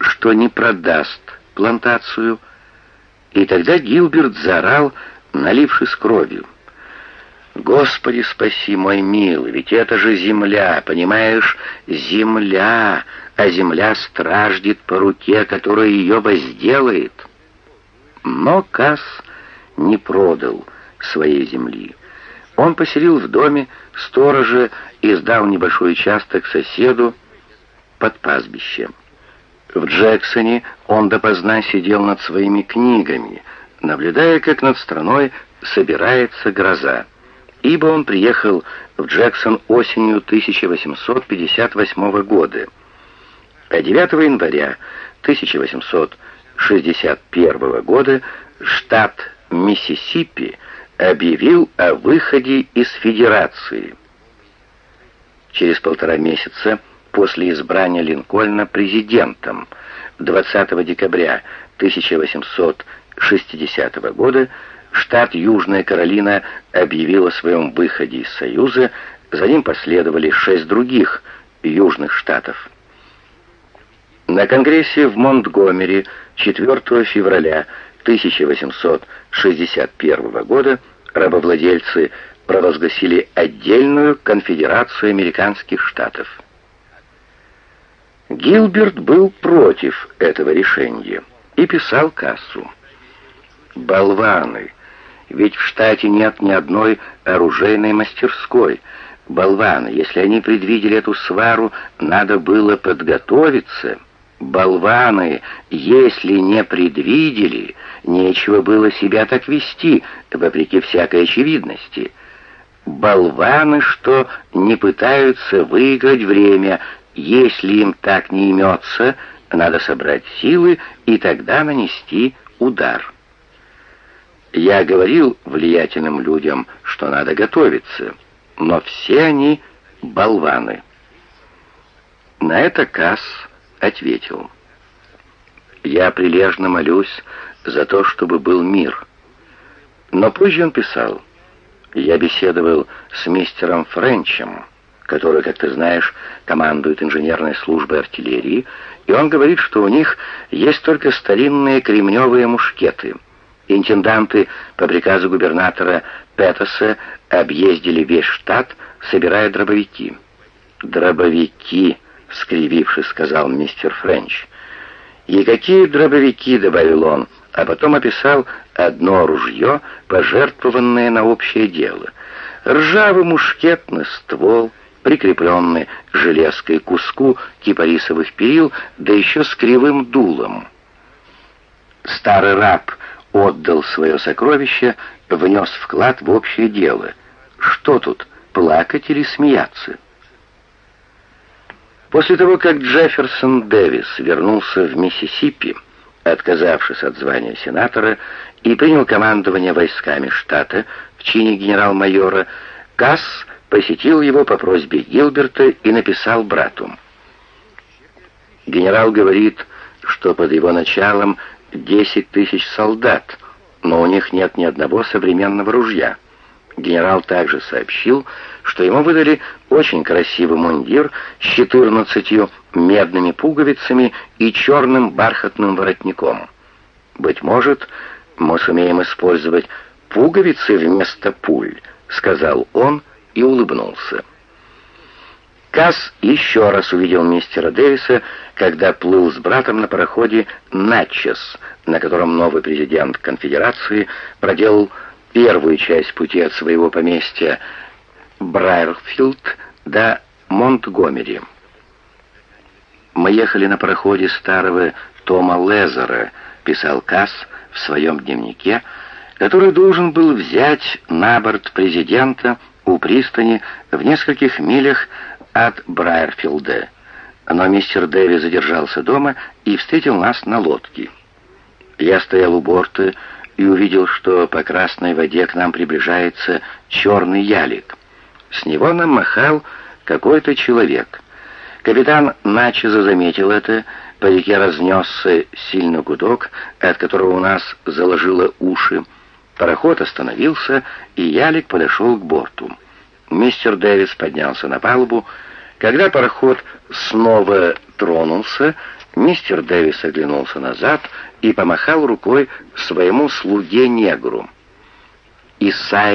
что не продаст плантацию, и тогда Гилберт заорал, налившись кровью. «Господи, спаси, мой милый, ведь это же земля, понимаешь, земля, а земля страждет по руке, которая ее возделает». Но Касс не продал своей земли. Он поселил в доме сторожа и сдал небольшой участок соседу под пастбищем. В Джексоне он допоздна сидел над своими книгами, наблюдая, как над страной собирается гроза, ибо он приехал в Джексон осенью 1858 года. А 9 января 1861 года штат Миссисипи объявил о выходе из Федерации. Через полтора месяца после избрания Линкольна президентом 20 декабря 1860 года штат Южная Каролина объявил о своем выходе из Союза, за ним последовали шесть других южных штатов. На Конгрессе в Монтгомери 4 февраля 1861 года рабовладельцы провозгласили отдельную конфедерацию американских штатов. Гилберт был против этого решения и писал кассу. «Болваны! Ведь в штате нет ни одной оружейной мастерской. Болваны! Если они предвидели эту свару, надо было подготовиться». Болваны, если не предвидели, нечего было себя так вести, вопреки всякой очевидности. Болваны, что не пытаются выиграть время, если им так не имется, надо собрать силы и тогда нанести удар. Я говорил влиятельным людям, что надо готовиться, но все они болваны. На это Касс ответил. «Я прилежно молюсь за то, чтобы был мир». Но позже он писал, «Я беседовал с мистером Френчем, который, как ты знаешь, командует инженерной службой артиллерии, и он говорит, что у них есть только старинные кремневые мушкеты. Интенданты по приказу губернатора Петтеса объездили весь штат, собирая дробовики. Дробовики — скривившись, сказал мистер Френч. «И какие дробовики?» — добавил он, а потом описал одно ружье, пожертвованное на общее дело. Ржавый мушкетный ствол, прикрепленный железкой куску кипарисовых перил, да еще с кривым дулом. Старый раб отдал свое сокровище, внес вклад в общее дело. Что тут, плакать или смеяться?» После того, как Джефферсон Дэвис вернулся в Миссисипи, отказавшись от звания сенатора, и принял командование войсками штата в чине генерал-майора, Касс посетил его по просьбе Гилберта и написал брату. Генерал говорит, что под его началом 10 тысяч солдат, но у них нет ни одного современного ружья. Генерал также сообщил, что ему выдали очень красивый мундир с четырнадцатью медными пуговицами и черным бархатным воротником. «Быть может, мы сумеем использовать пуговицы вместо пуль», — сказал он и улыбнулся. Касс еще раз увидел мистера Дэвиса, когда плыл с братом на пароходе «Натчес», на котором новый президент конфедерации проделал первую часть пути от своего поместья Брайерфилд до Монтгомери. «Мы ехали на пароходе старого Тома Лезера», — писал Касс в своем дневнике, который должен был взять на борт президента у пристани в нескольких милях от Брайерфилда. Но мистер Дэви задержался дома и встретил нас на лодке. Я стоял у борта и увидел, что по красной воде к нам приближается черный ялик. С него нам махал какой-то человек. Капитан начисто заметил это, по реке разнесся сильный гудок, от которого у нас заложило уши. Пароход остановился, и ялик подошел к борту. Мистер Дэвис поднялся на палубу. Когда пароход снова тронулся, Мистер Дэвис оглянулся назад и помахал рукой своему слуге-негру. Исайя